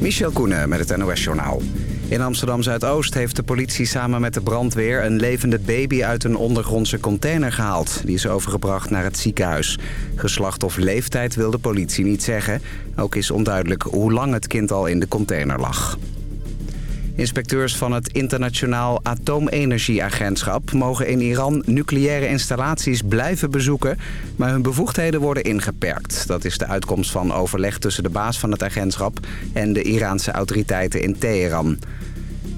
Michel Koenen met het NOS-journaal. In Amsterdam-Zuidoost heeft de politie samen met de brandweer... een levende baby uit een ondergrondse container gehaald. Die is overgebracht naar het ziekenhuis. Geslacht of leeftijd wil de politie niet zeggen. Ook is onduidelijk hoe lang het kind al in de container lag. Inspecteurs van het Internationaal Atoomenergieagentschap mogen in Iran nucleaire installaties blijven bezoeken, maar hun bevoegdheden worden ingeperkt. Dat is de uitkomst van overleg tussen de baas van het agentschap en de Iraanse autoriteiten in Teheran.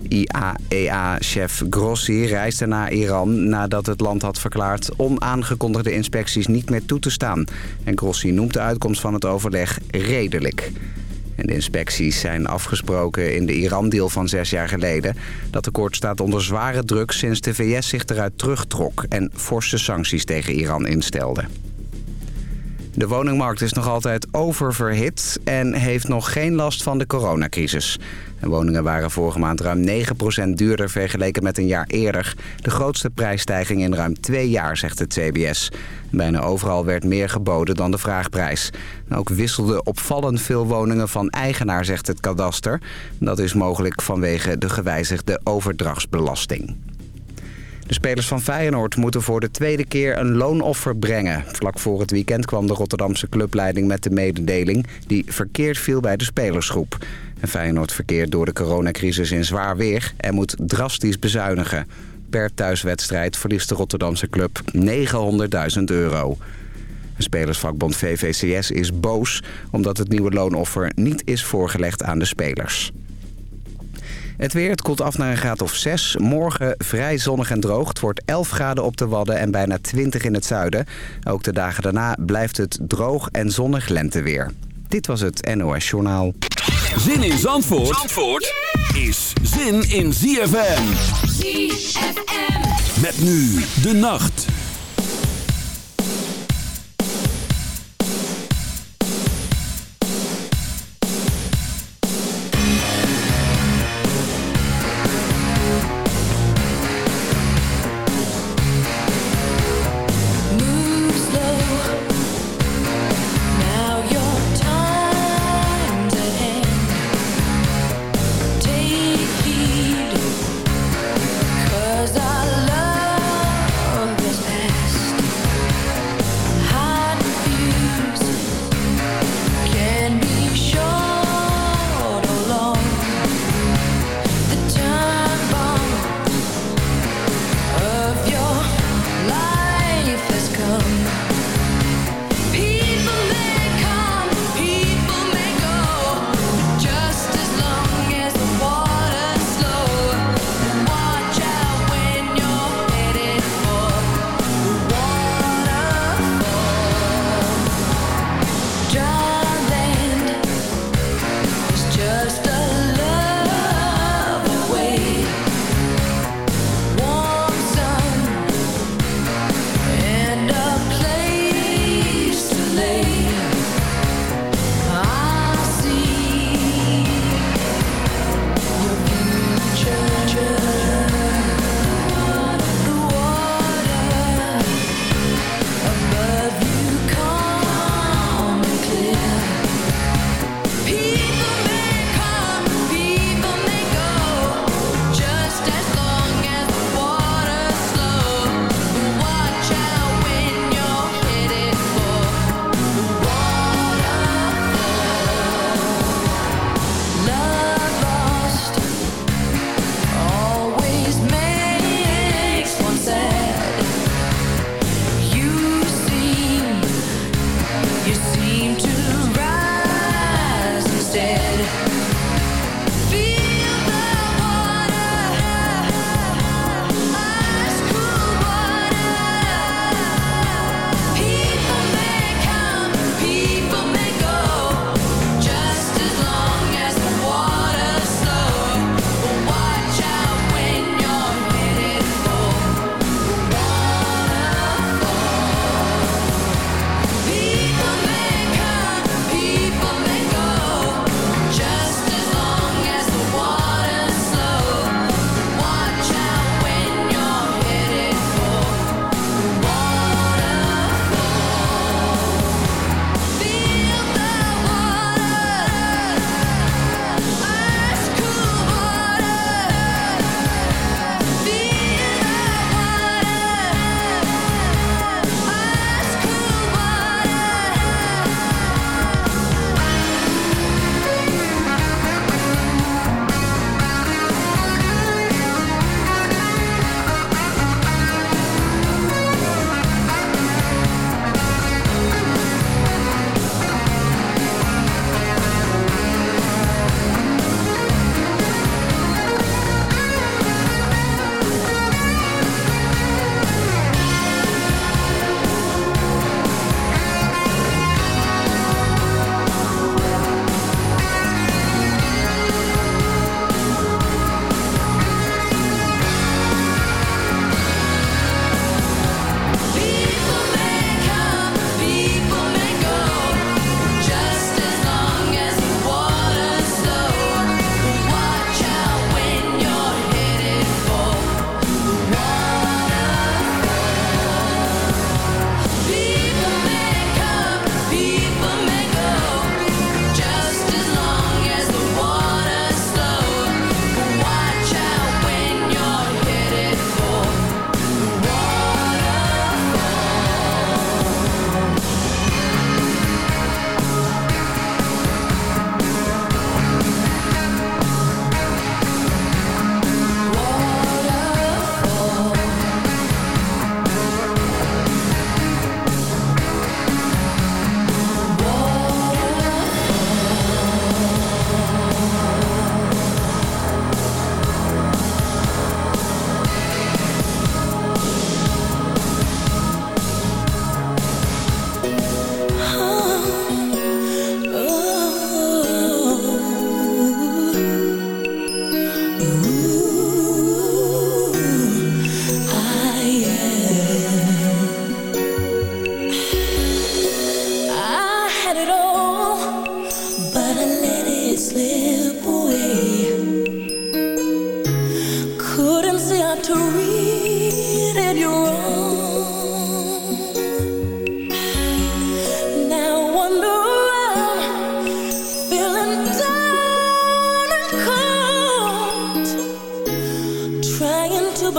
IAEA-chef Grossi reisde naar Iran nadat het land had verklaard onaangekondigde inspecties niet meer toe te staan. En Grossi noemt de uitkomst van het overleg redelijk. De inspecties zijn afgesproken in de Iran-deal van zes jaar geleden. Dat akkoord staat onder zware druk sinds de VS zich eruit terugtrok... en forse sancties tegen Iran instelde. De woningmarkt is nog altijd oververhit en heeft nog geen last van de coronacrisis. De woningen waren vorige maand ruim 9% duurder vergeleken met een jaar eerder. De grootste prijsstijging in ruim twee jaar, zegt het CBS. Bijna overal werd meer geboden dan de vraagprijs. Ook wisselden opvallend veel woningen van eigenaar, zegt het kadaster. Dat is mogelijk vanwege de gewijzigde overdrachtsbelasting. De spelers van Feyenoord moeten voor de tweede keer een loonoffer brengen. Vlak voor het weekend kwam de Rotterdamse clubleiding met de mededeling... die verkeerd viel bij de spelersgroep. En Feyenoord verkeert door de coronacrisis in zwaar weer... en moet drastisch bezuinigen. Per thuiswedstrijd verliest de Rotterdamse club 900.000 euro. De spelersvakbond VVCS is boos... omdat het nieuwe loonoffer niet is voorgelegd aan de spelers. Het weer, het koelt af naar een graad of 6. Morgen vrij zonnig en droog. Het wordt 11 graden op de Wadden en bijna 20 in het zuiden. Ook de dagen daarna blijft het droog en zonnig lenteweer. Dit was het NOS Journaal. Zin in Zandvoort, Zandvoort is zin in ZFM. ZFM. Met nu de nacht.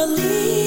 believe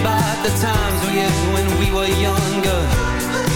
about the times, we yes, when we were younger.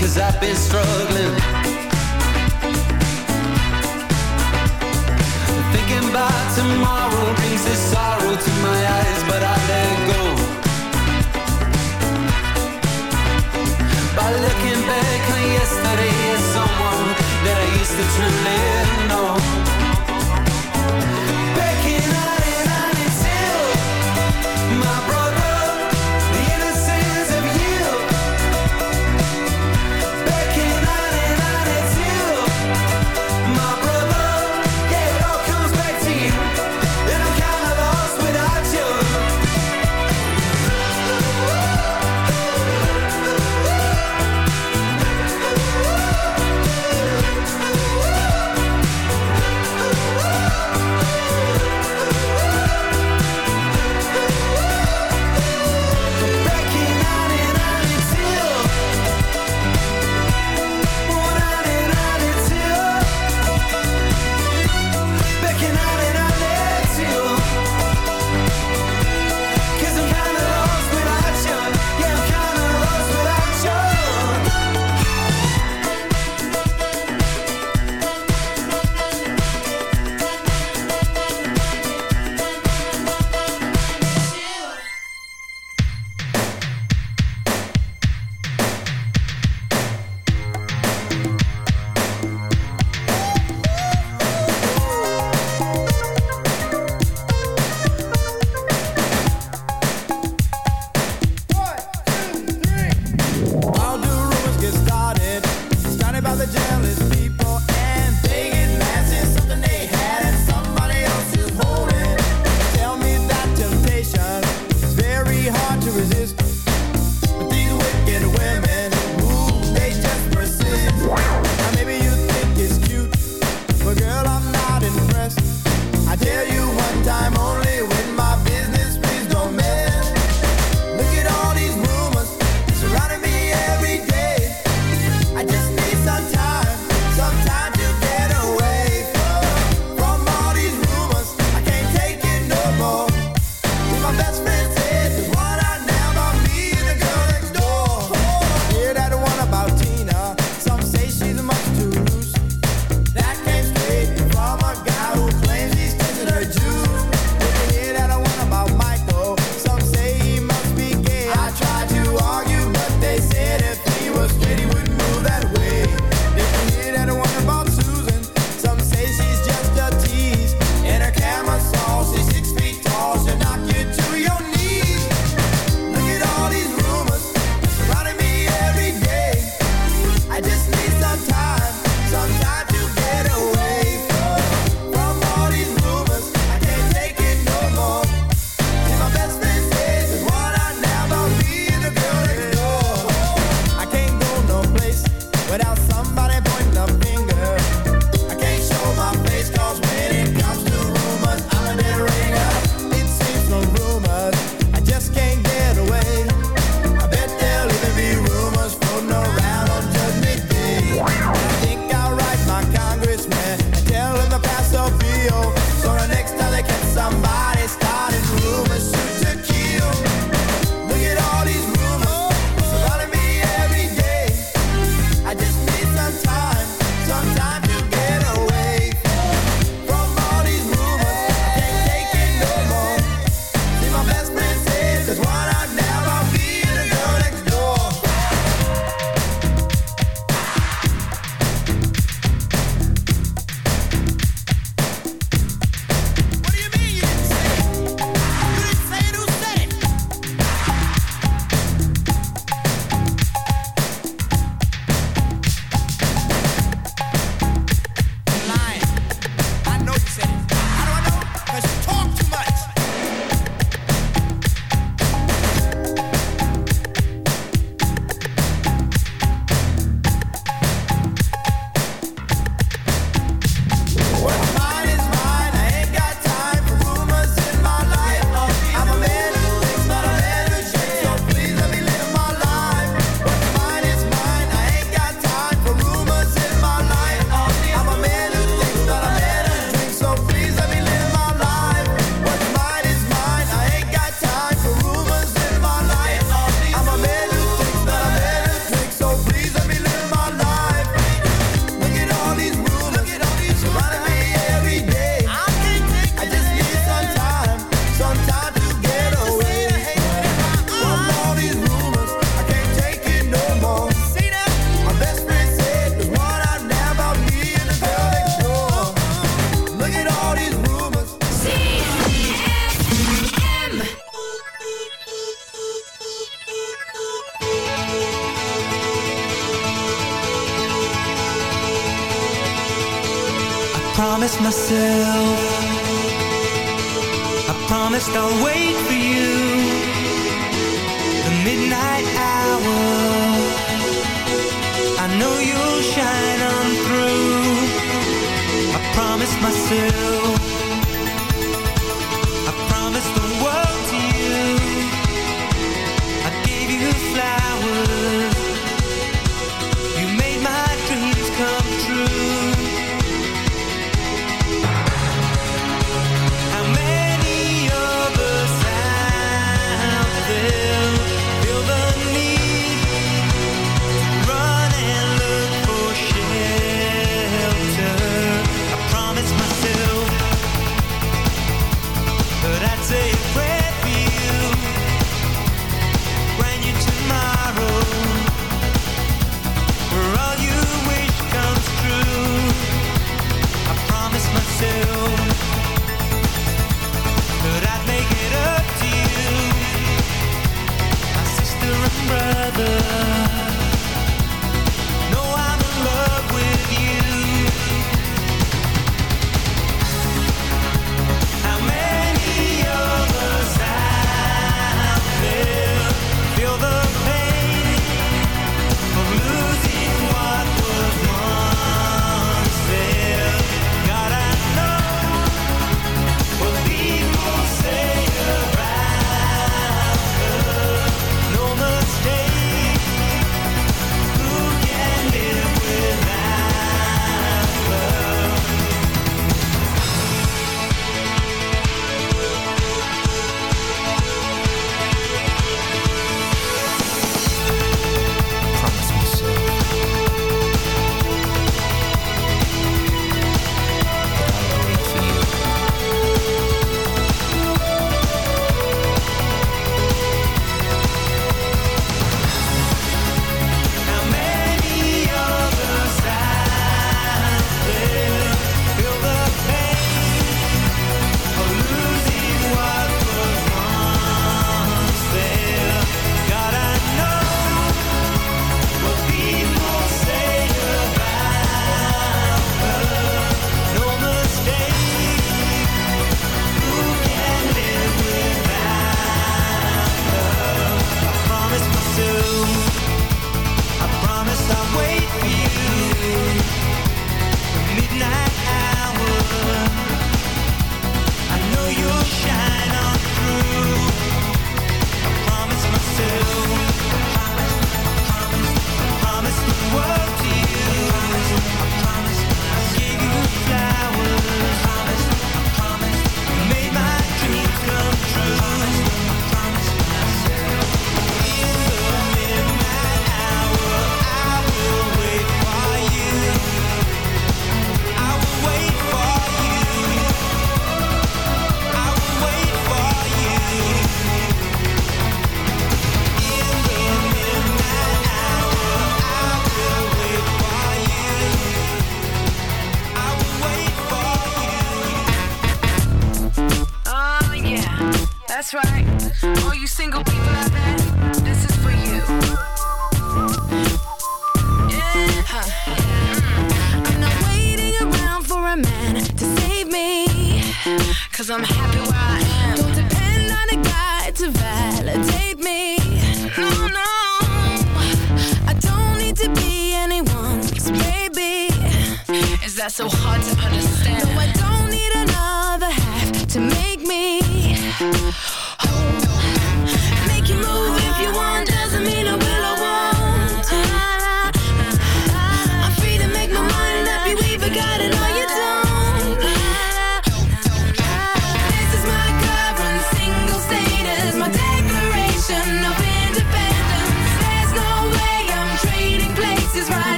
cause I've been struggling. Thinking about tomorrow brings this sorrow to my eyes, but I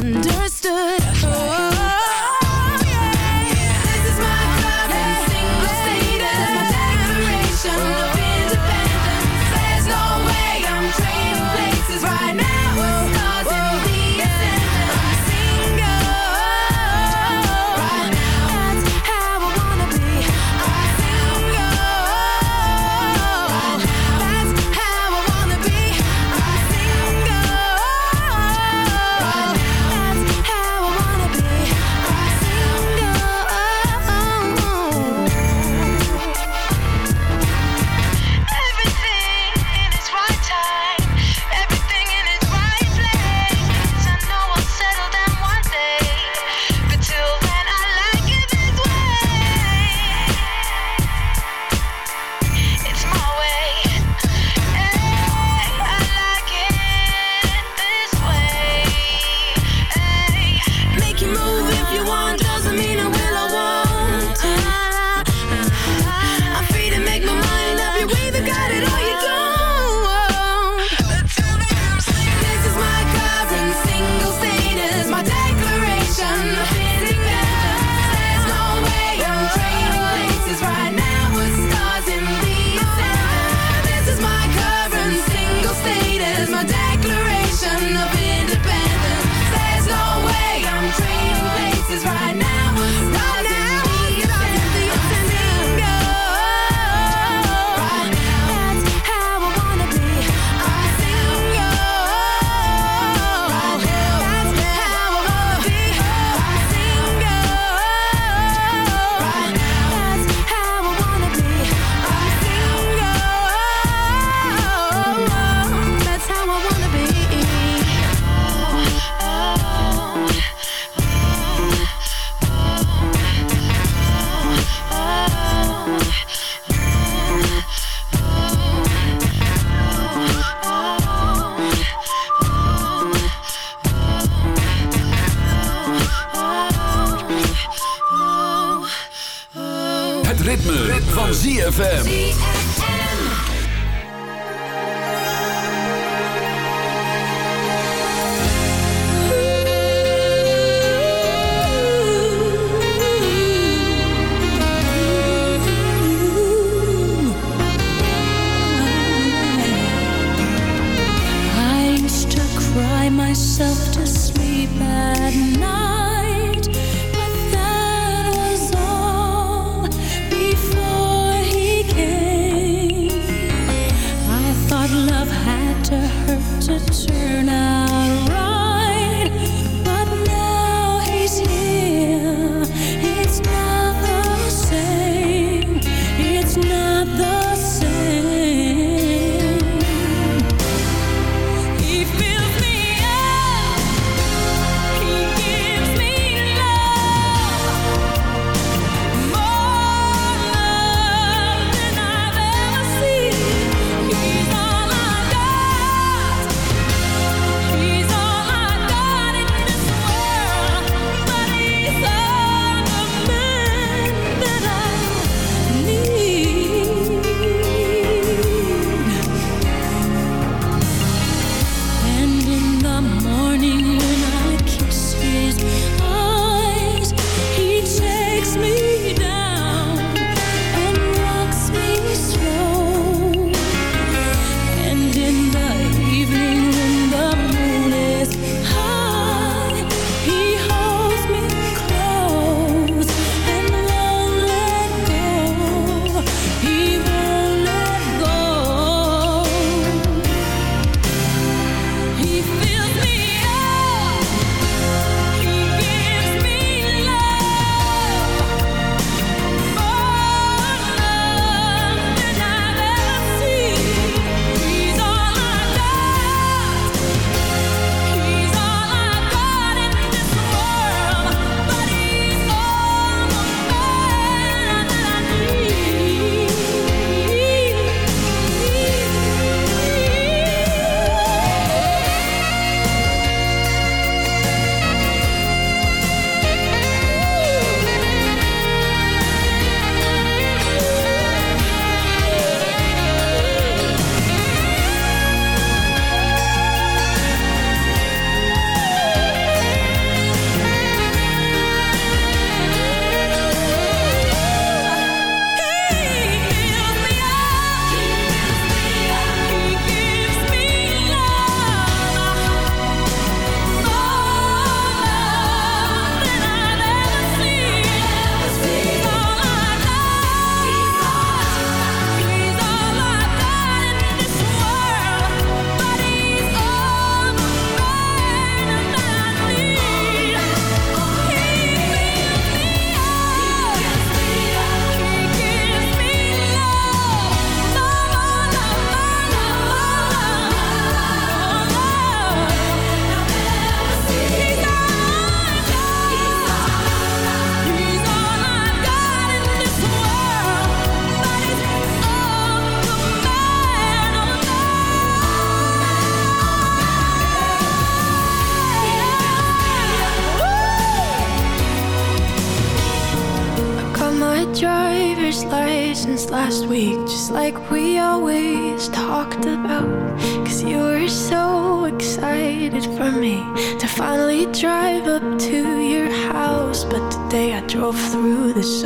misunderstood.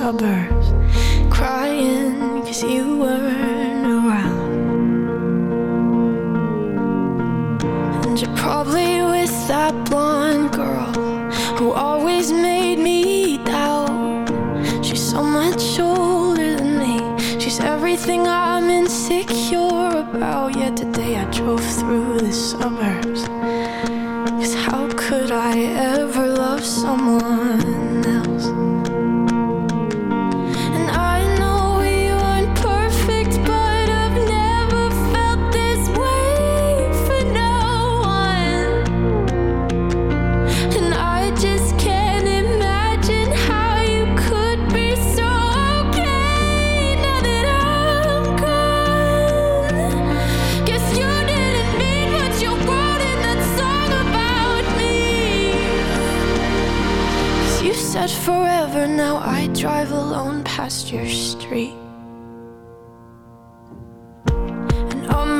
Suburbs.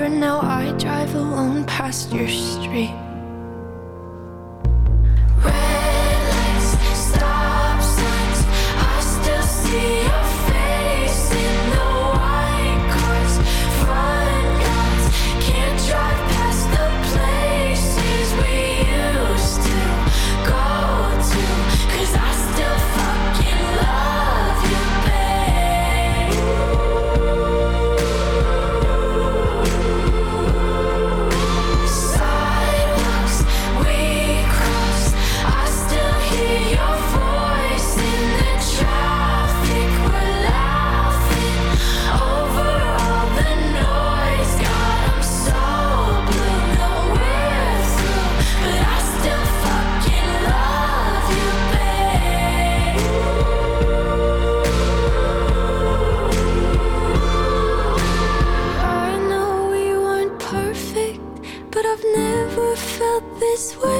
different now. I this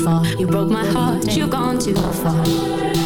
You broke my heart. You've gone too far.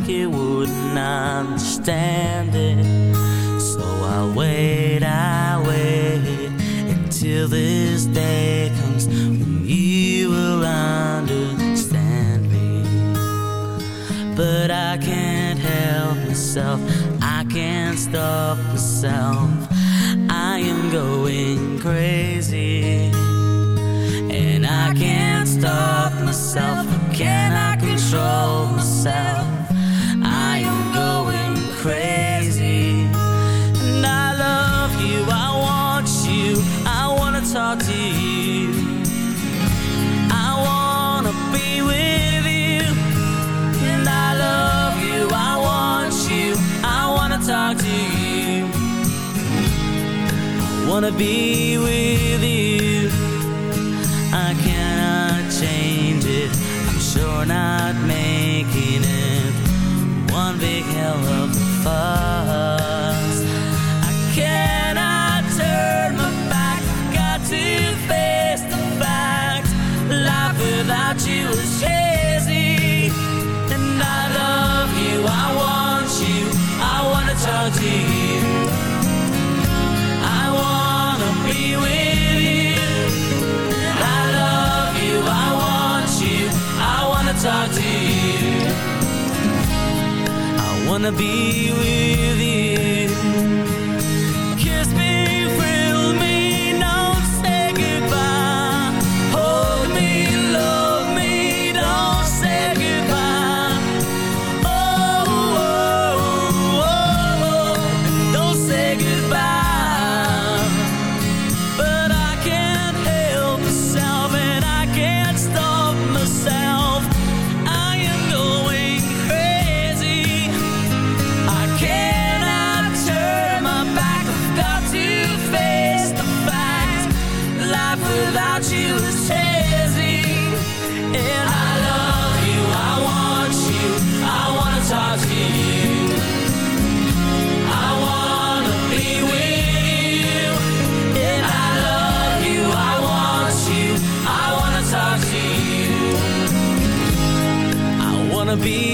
think it would. Be wanna be with you. wanna be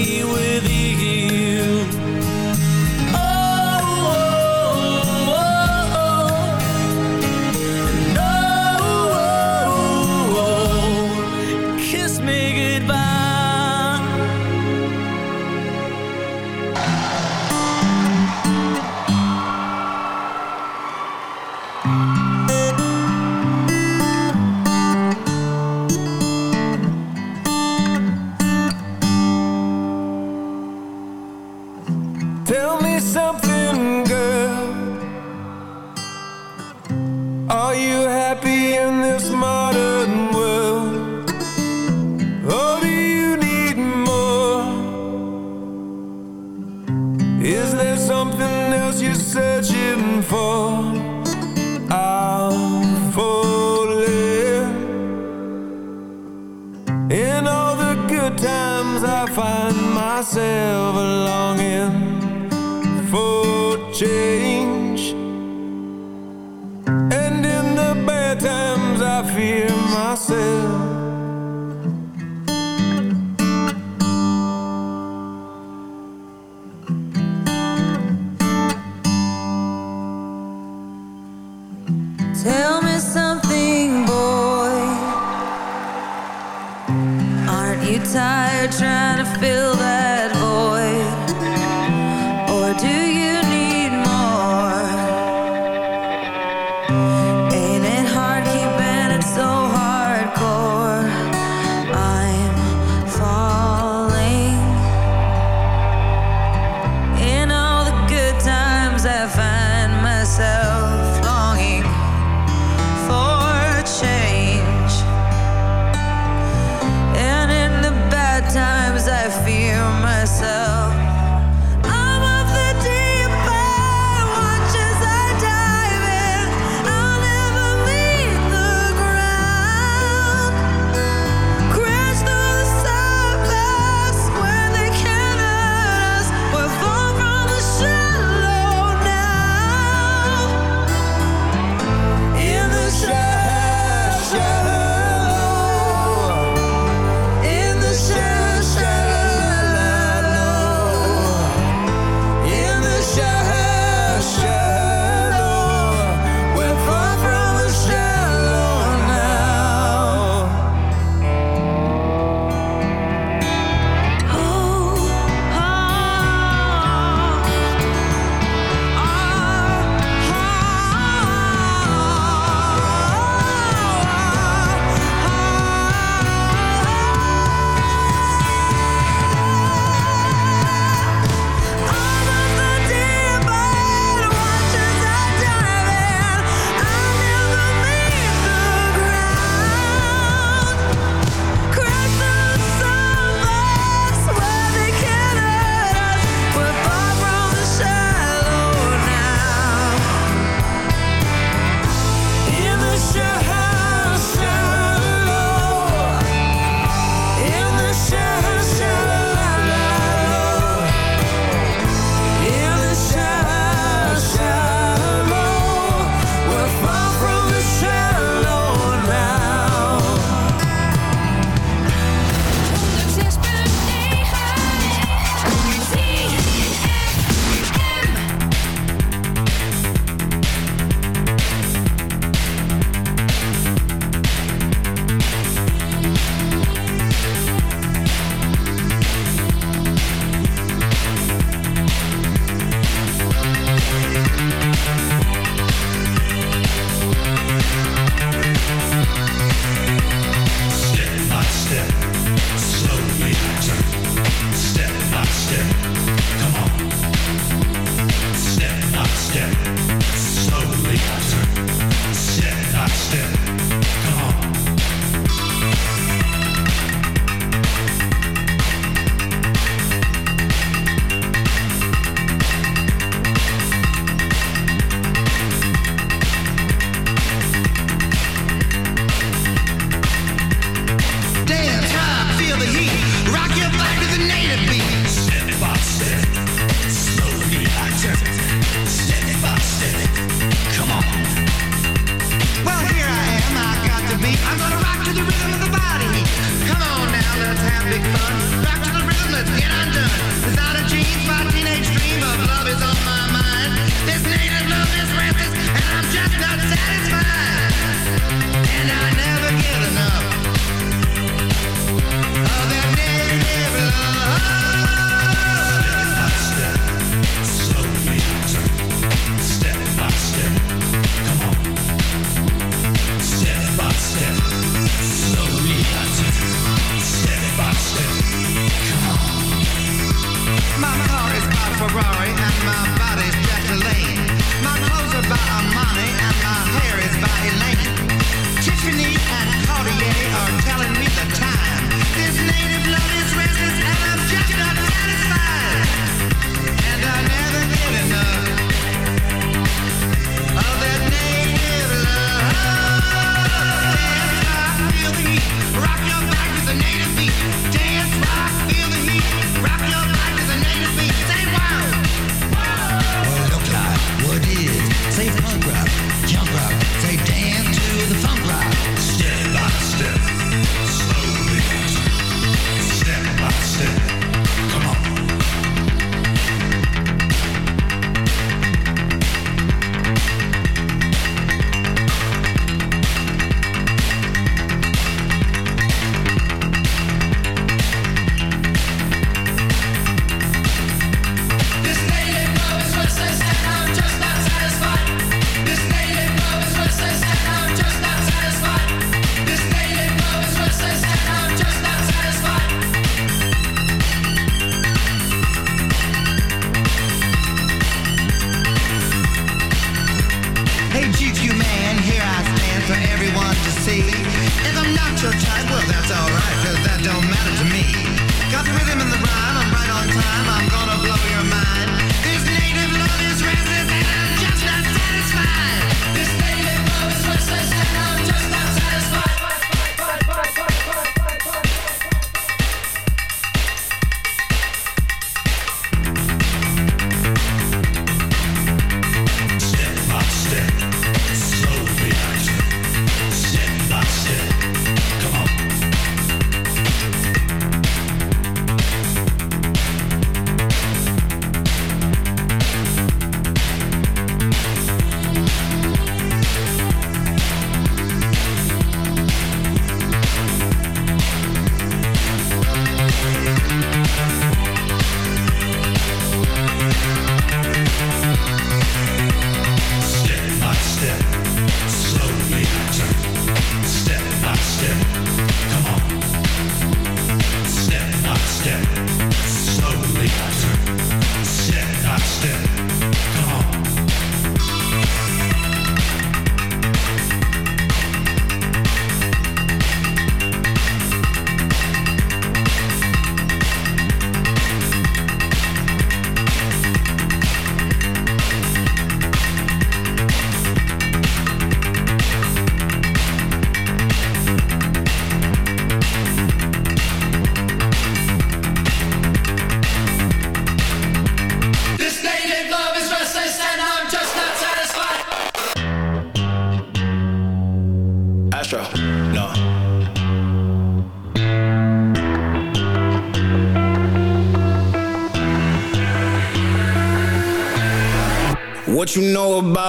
about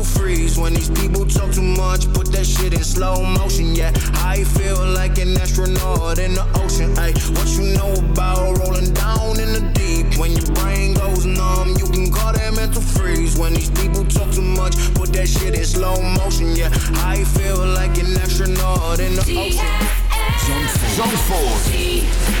mental freeze. When these people talk too much, put that shit in slow motion. Yeah, I feel like an astronaut in the ocean. Ay, what you know about rolling down in the deep? When your brain goes numb, you can call that mental freeze. When these people talk too much, put that shit in slow motion. Yeah, I feel like an astronaut in the ocean. Zandvoort.